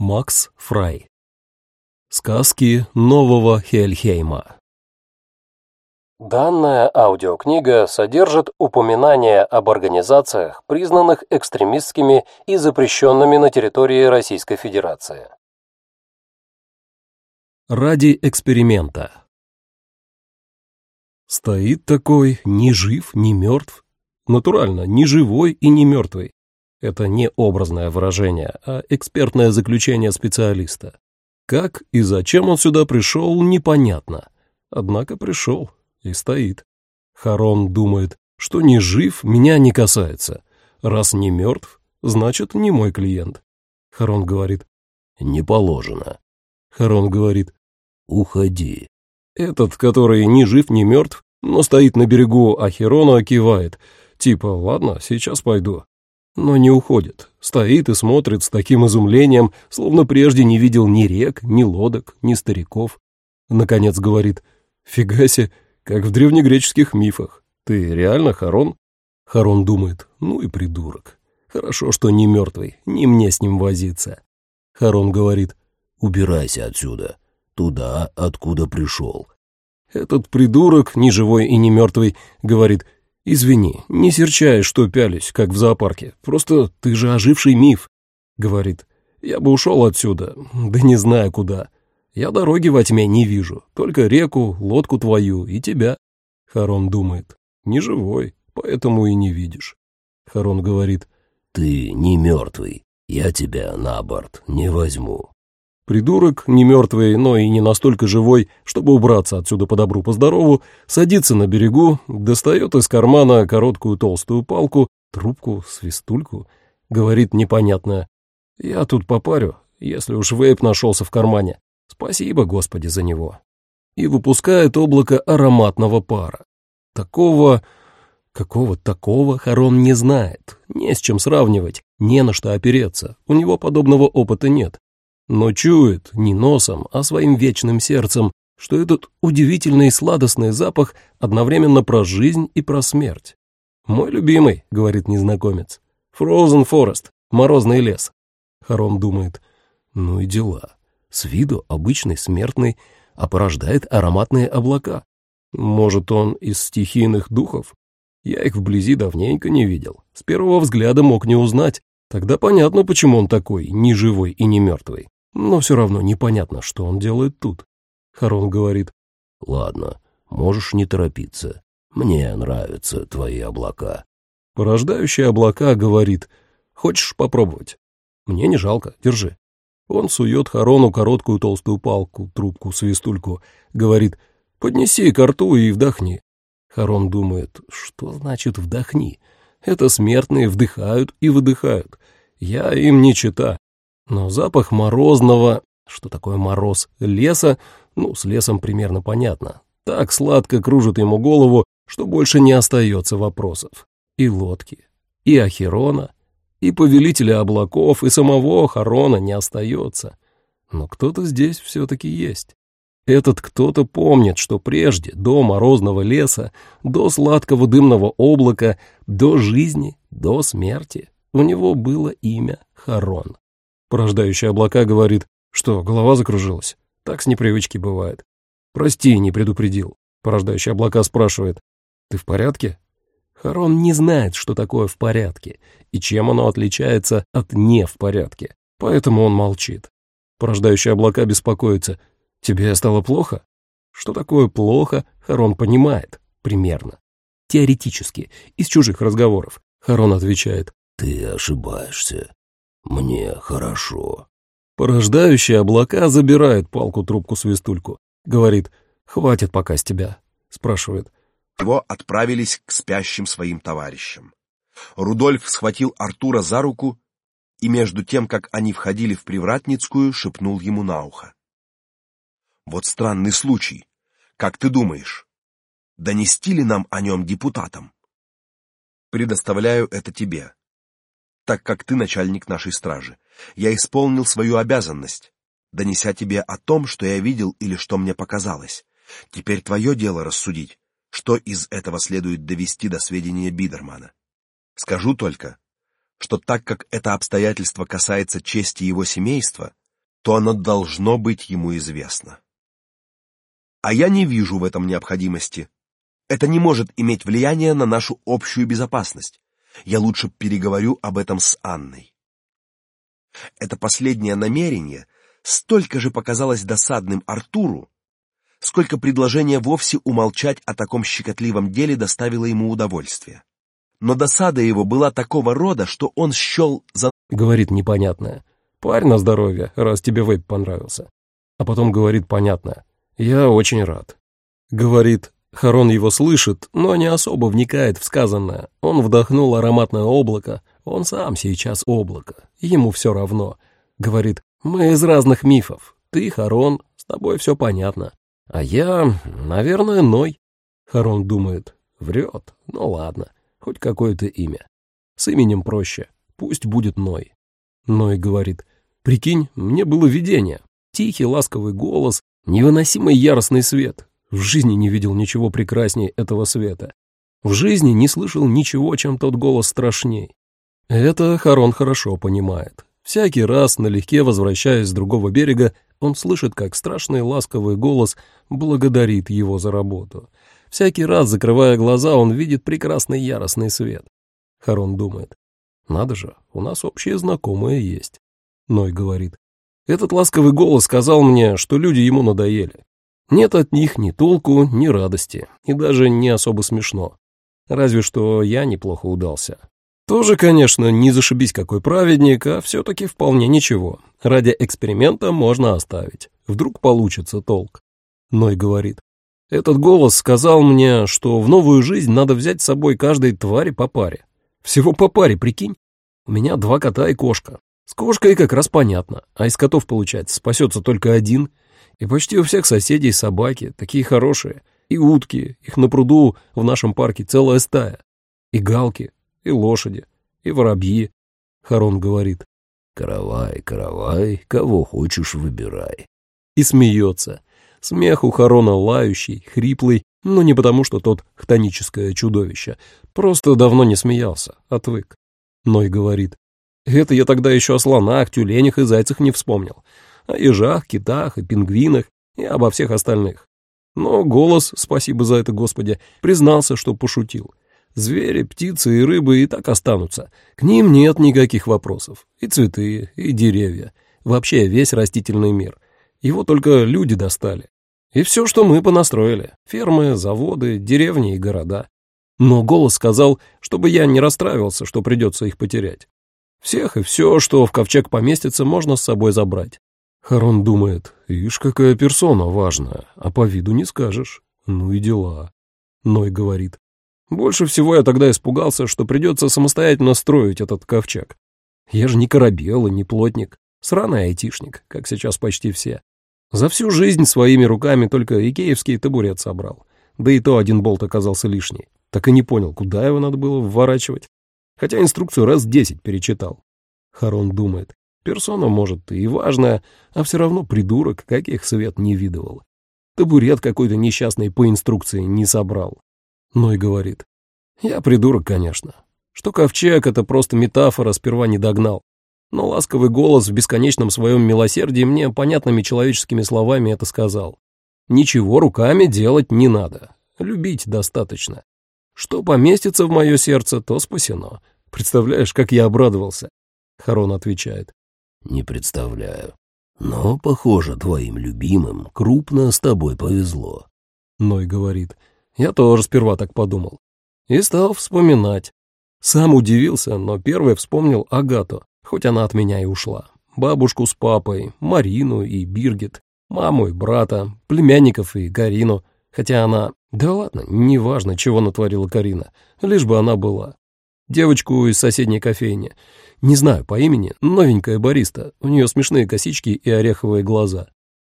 Макс Фрай. Сказки нового Хельхейма. Данная аудиокнига содержит упоминания об организациях, признанных экстремистскими и запрещенными на территории Российской Федерации. Ради эксперимента. Стоит такой, ни жив, ни мертв. Натурально, ни живой и ни мертвый. Это не образное выражение, а экспертное заключение специалиста. Как и зачем он сюда пришел, непонятно. Однако пришел и стоит. Харон думает, что не жив, меня не касается. Раз не мертв, значит, не мой клиент. Харон говорит, не положено. Харон говорит, уходи. Этот, который ни жив, ни мертв, но стоит на берегу, а Херона кивает, типа, ладно, сейчас пойду. Но не уходит, стоит и смотрит с таким изумлением, словно прежде не видел ни рек, ни лодок, ни стариков. Наконец говорит, фига себе, как в древнегреческих мифах. Ты реально Харон? Харон думает, ну и придурок. Хорошо, что не мертвый, не мне с ним возиться. Харон говорит, убирайся отсюда туда, откуда пришел. Этот придурок, ни живой и не мертвый, говорит, «Извини, не серчай, что пялись, как в зоопарке. Просто ты же оживший миф», — говорит. «Я бы ушел отсюда, да не знаю куда. Я дороги во тьме не вижу, только реку, лодку твою и тебя». Харон думает, «Не живой, поэтому и не видишь». Харон говорит, «Ты не мертвый, я тебя на борт не возьму». Придурок, не мертвый, но и не настолько живой, чтобы убраться отсюда по добру, по здорову, садится на берегу, достает из кармана короткую толстую палку, трубку, свистульку, говорит непонятное. «Я тут попарю, если уж вейп нашелся в кармане. Спасибо, Господи, за него». И выпускает облако ароматного пара. Такого... Какого такого Харон не знает, не с чем сравнивать, не на что опереться, у него подобного опыта нет но чует не носом, а своим вечным сердцем, что этот удивительный сладостный запах одновременно про жизнь и про смерть. «Мой любимый», — говорит незнакомец, — «Frozen Forest, морозный лес». Харон думает, ну и дела. С виду обычный смертный, а порождает ароматные облака. Может, он из стихийных духов? Я их вблизи давненько не видел. С первого взгляда мог не узнать. Тогда понятно, почему он такой, не живой и не мертвый. Но все равно непонятно, что он делает тут. Харон говорит, «Ладно, можешь не торопиться. Мне нравятся твои облака». Порождающий облака говорит, «Хочешь попробовать? Мне не жалко, держи». Он сует Харону короткую толстую палку, трубку, свистульку, говорит, «Поднеси ко рту и вдохни». Харон думает, что значит «вдохни»? Это смертные вдыхают и выдыхают. Я им не чита. Но запах морозного, что такое мороз, леса, ну, с лесом примерно понятно, так сладко кружит ему голову, что больше не остается вопросов. И лодки, и Ахерона, и повелителя облаков, и самого Харона не остается. Но кто-то здесь все-таки есть. Этот кто-то помнит, что прежде, до морозного леса, до сладкого дымного облака, до жизни, до смерти, у него было имя Харон. Порождающий облака говорит, что голова закружилась. Так с непривычки бывает. Прости, не предупредил. Порождающий облака спрашивает, ты в порядке? Харон не знает, что такое в порядке, и чем оно отличается от не в порядке, поэтому он молчит. Порождающий облака беспокоится. Тебе стало плохо? Что такое плохо, Харон понимает, примерно. Теоретически, из чужих разговоров. Харон отвечает. Ты ошибаешься. Мне хорошо. Порождающие облака забирает палку-трубку-свистульку. Говорит, хватит пока с тебя. Спрашивает. Его отправились к спящим своим товарищам. Рудольф схватил Артура за руку и между тем, как они входили в Привратницкую, шепнул ему на ухо. Вот странный случай. Как ты думаешь, донести ли нам о нем депутатам? Предоставляю это тебе так как ты начальник нашей стражи. Я исполнил свою обязанность, донеся тебе о том, что я видел или что мне показалось. Теперь твое дело рассудить, что из этого следует довести до сведения Бидермана. Скажу только, что так как это обстоятельство касается чести его семейства, то оно должно быть ему известно. А я не вижу в этом необходимости. Это не может иметь влияния на нашу общую безопасность. Я лучше переговорю об этом с Анной. Это последнее намерение столько же показалось досадным Артуру, сколько предложение вовсе умолчать о таком щекотливом деле доставило ему удовольствие. Но досада его была такого рода, что он счел за... Говорит непонятное. Парь на здоровье, раз тебе вейп понравился. А потом говорит понятное. Я очень рад. Говорит, Харон его слышит, но не особо вникает в сказанное. Он вдохнул ароматное облако, он сам сейчас облако, ему все равно. Говорит, мы из разных мифов. Ты, Харон, с тобой все понятно. А я, наверное, Ной. Харон думает, врет, ну ладно, хоть какое-то имя. С именем проще, пусть будет Ной. Ной говорит, прикинь, мне было видение. Тихий ласковый голос, невыносимый яростный свет. В жизни не видел ничего прекрасней этого света. В жизни не слышал ничего, чем тот голос страшней. Это Харон хорошо понимает. Всякий раз, налегке возвращаясь с другого берега, он слышит, как страшный ласковый голос благодарит его за работу. Всякий раз, закрывая глаза, он видит прекрасный яростный свет. Харон думает, надо же, у нас общие знакомые есть. Ной говорит, этот ласковый голос сказал мне, что люди ему надоели. Нет от них ни толку, ни радости, и даже не особо смешно. Разве что я неплохо удался. Тоже, конечно, не зашибись какой праведник, а все-таки вполне ничего. Ради эксперимента можно оставить. Вдруг получится толк. Ной говорит. Этот голос сказал мне, что в новую жизнь надо взять с собой каждой твари по паре. Всего по паре, прикинь. У меня два кота и кошка. С кошкой как раз понятно, а из котов, получается, спасется только один. И почти у всех соседей собаки, такие хорошие. И утки, их на пруду в нашем парке целая стая. И галки, и лошади, и воробьи. Харон говорит, «Каравай, каравай, кого хочешь выбирай». И смеется. Смех у Харона лающий, хриплый, но не потому, что тот хтоническое чудовище. Просто давно не смеялся, отвык. Ной говорит, «Это я тогда еще о слонах, тюленях и зайцах не вспомнил. О ежах, китах и пингвинах и обо всех остальных. Но голос, спасибо за это, Господи, признался, что пошутил. Звери, птицы и рыбы и так останутся. К ним нет никаких вопросов. И цветы, и деревья. Вообще весь растительный мир. Его только люди достали. И все, что мы понастроили. Фермы, заводы, деревни и города. Но голос сказал, чтобы я не расстраивался, что придется их потерять. Всех и все, что в ковчег поместится, можно с собой забрать. Харон думает, ишь, какая персона важная, а по виду не скажешь. Ну и дела. Ной говорит, больше всего я тогда испугался, что придется самостоятельно строить этот ковчег. Я же не корабел и не плотник, сраный айтишник, как сейчас почти все. За всю жизнь своими руками только икеевский табурет собрал. Да и то один болт оказался лишний. Так и не понял, куда его надо было вворачивать. Хотя инструкцию раз десять перечитал. Харон думает, персона, может, и важная, а все равно придурок, каких свет не видывал. Табурет какой-то несчастный по инструкции не собрал. Ной говорит. Я придурок, конечно. Что ковчег — это просто метафора, сперва не догнал. Но ласковый голос в бесконечном своем милосердии мне понятными человеческими словами это сказал. Ничего руками делать не надо. Любить достаточно. Что поместится в мое сердце, то спасено. Представляешь, как я обрадовался? Харон отвечает. Не представляю. Но, похоже, твоим любимым крупно с тобой повезло. Ной говорит. Я тоже сперва так подумал. И стал вспоминать. Сам удивился, но первый вспомнил Агату, хоть она от меня и ушла. Бабушку с папой, Марину и Биргит, маму и брата, племянников и Карину. Хотя она... Да ладно, неважно, чего натворила Карина, лишь бы она была. Девочку из соседней кофейни. Не знаю по имени, новенькая бариста, у нее смешные косички и ореховые глаза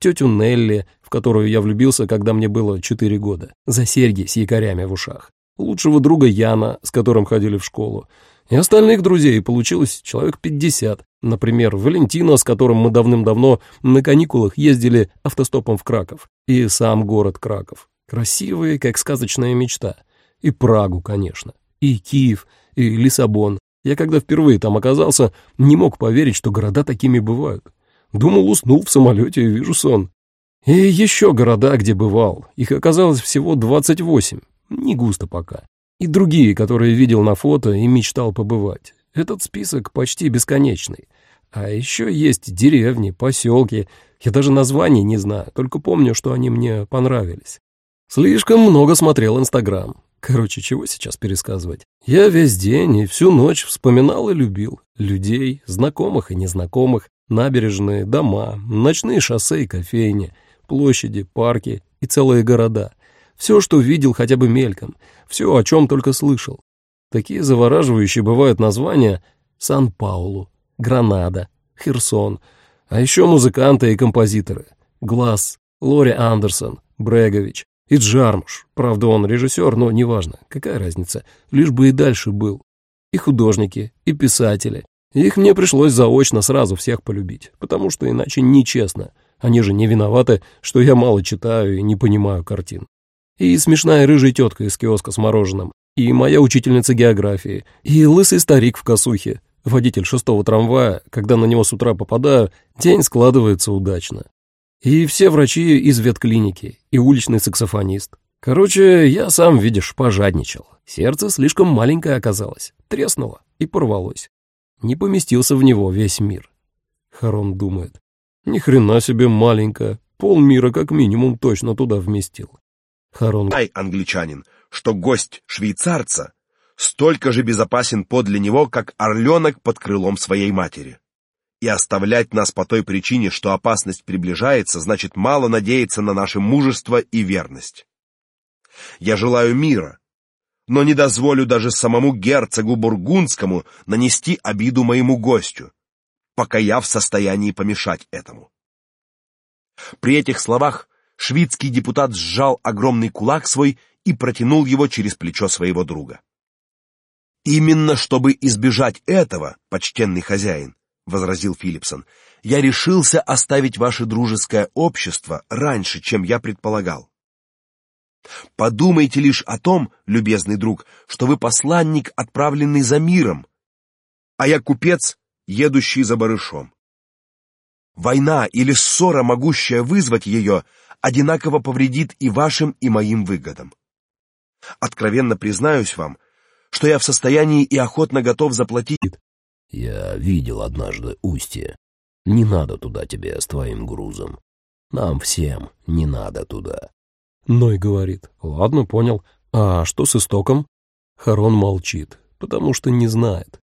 тетю Нелли, в которую я влюбился, когда мне было четыре года, за серьги с якорями в ушах, лучшего друга Яна, с которым ходили в школу, и остальных друзей получилось человек пятьдесят. Например, Валентина, с которым мы давным-давно на каникулах ездили автостопом в Краков, и сам город Краков. Красивый, как сказочная мечта. И Прагу, конечно. И Киев, и Лиссабон. Я когда впервые там оказался, не мог поверить, что города такими бывают. Думал, уснул в самолете и вижу сон. И еще города, где бывал. Их оказалось всего 28. Не густо пока. И другие, которые видел на фото и мечтал побывать. Этот список почти бесконечный. А еще есть деревни, поселки. Я даже названий не знаю, только помню, что они мне понравились. Слишком много смотрел Инстаграм. Короче, чего сейчас пересказывать? Я весь день и всю ночь вспоминал и любил. Людей, знакомых и незнакомых, набережные, дома, ночные шоссе и кофейни, площади, парки и целые города. Все, что видел хотя бы мельком, все, о чем только слышал. Такие завораживающие бывают названия Сан-Паулу, Гранада, Херсон, а еще музыканты и композиторы. Глаз, Лори Андерсон, Брегович и Джармуш. Правда, он режиссер, но неважно, какая разница, лишь бы и дальше был. И художники, и писатели. Их мне пришлось заочно сразу всех полюбить, потому что иначе нечестно. Они же не виноваты, что я мало читаю и не понимаю картин. И смешная рыжая тетка из киоска с мороженым, и моя учительница географии, и лысый старик в косухе, водитель шестого трамвая, когда на него с утра попадаю, день складывается удачно. И все врачи из ветклиники, и уличный саксофонист. Короче, я сам, видишь, пожадничал. Сердце слишком маленькое оказалось, треснуло и порвалось. Не поместился в него весь мир. Харон думает. Ни хрена себе маленькое, полмира как минимум точно туда вместил. Харон... Ай, англичанин, что гость швейцарца столько же безопасен подле него, как орленок под крылом своей матери. И оставлять нас по той причине, что опасность приближается, значит мало надеяться на наше мужество и верность. Я желаю мира, но не дозволю даже самому герцогу бургундскому нанести обиду моему гостю, пока я в состоянии помешать этому. При этих словах шведский депутат сжал огромный кулак свой и протянул его через плечо своего друга. Именно чтобы избежать этого, почтенный хозяин, возразил Филипсон, я решился оставить ваше дружеское общество раньше, чем я предполагал. Подумайте лишь о том, любезный друг, что вы посланник, отправленный за миром, а я купец, едущий за барышом. Война или ссора, могущая вызвать ее, одинаково повредит и вашим, и моим выгодам. Откровенно признаюсь вам, что я в состоянии и охотно готов заплатить. Я видел однажды устье. Не надо туда тебе с твоим грузом. Нам всем не надо туда. Ной говорит. Ладно, понял. А что с истоком? Харон молчит, потому что не знает.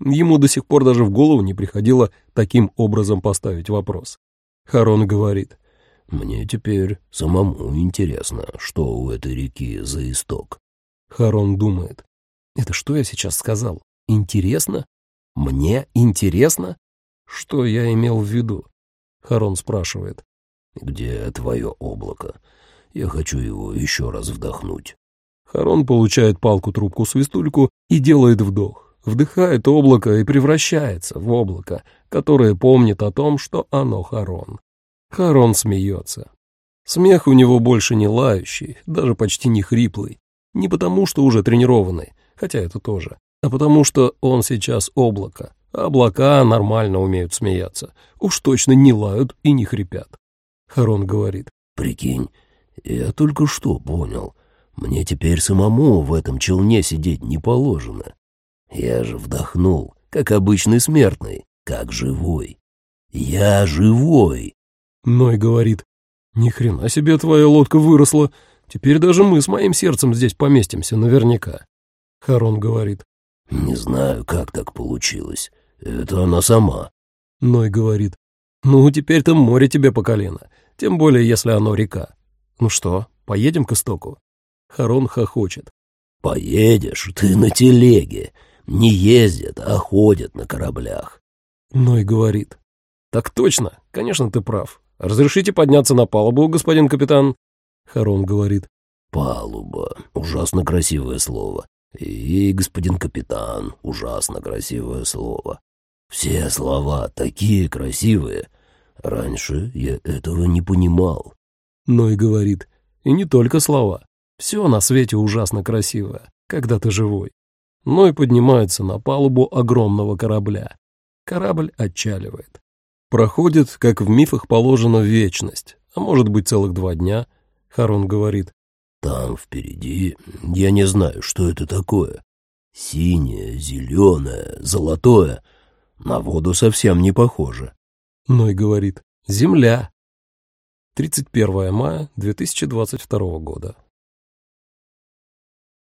Ему до сих пор даже в голову не приходило таким образом поставить вопрос. Харон говорит. Мне теперь самому интересно, что у этой реки за исток. Харон думает. Это что я сейчас сказал? Интересно? Мне интересно? Что я имел в виду? Харон спрашивает. Где твое облако? Я хочу его еще раз вдохнуть. Харон получает палку-трубку-свистульку и делает вдох. Вдыхает облако и превращается в облако, которое помнит о том, что оно Харон. Харон смеется. Смех у него больше не лающий, даже почти не хриплый. Не потому, что уже тренированный, хотя это тоже, а потому что он сейчас облако. облака нормально умеют смеяться, уж точно не лают и не хрипят. Харон говорит. «Прикинь, я только что понял. Мне теперь самому в этом челне сидеть не положено. Я же вдохнул, как обычный смертный, как живой. Я живой!» Ной говорит. «Ни хрена себе твоя лодка выросла. Теперь даже мы с моим сердцем здесь поместимся наверняка». Харон говорит. «Не знаю, как так получилось. Это она сама». Ной говорит. «Ну, теперь-то море тебе по колено, тем более, если оно река. Ну что, поедем к истоку?» Харон хохочет. «Поедешь ты на телеге. Не ездят, а ходят на кораблях». Ной говорит. «Так точно, конечно, ты прав. Разрешите подняться на палубу, господин капитан?» Харон говорит. «Палуба. Ужасно красивое слово. И, господин капитан, ужасно красивое слово. Все слова такие красивые. Раньше я этого не понимал. Но и говорит, и не только слова. Все на свете ужасно красивое, когда ты живой. Ной поднимается на палубу огромного корабля. Корабль отчаливает. Проходит, как в мифах положено, вечность, а может быть целых два дня, Харон говорит. Там впереди, я не знаю, что это такое. Синее, зеленое, золотое. На воду совсем не похоже. Ной говорит. Земля. 31 мая 2022 года.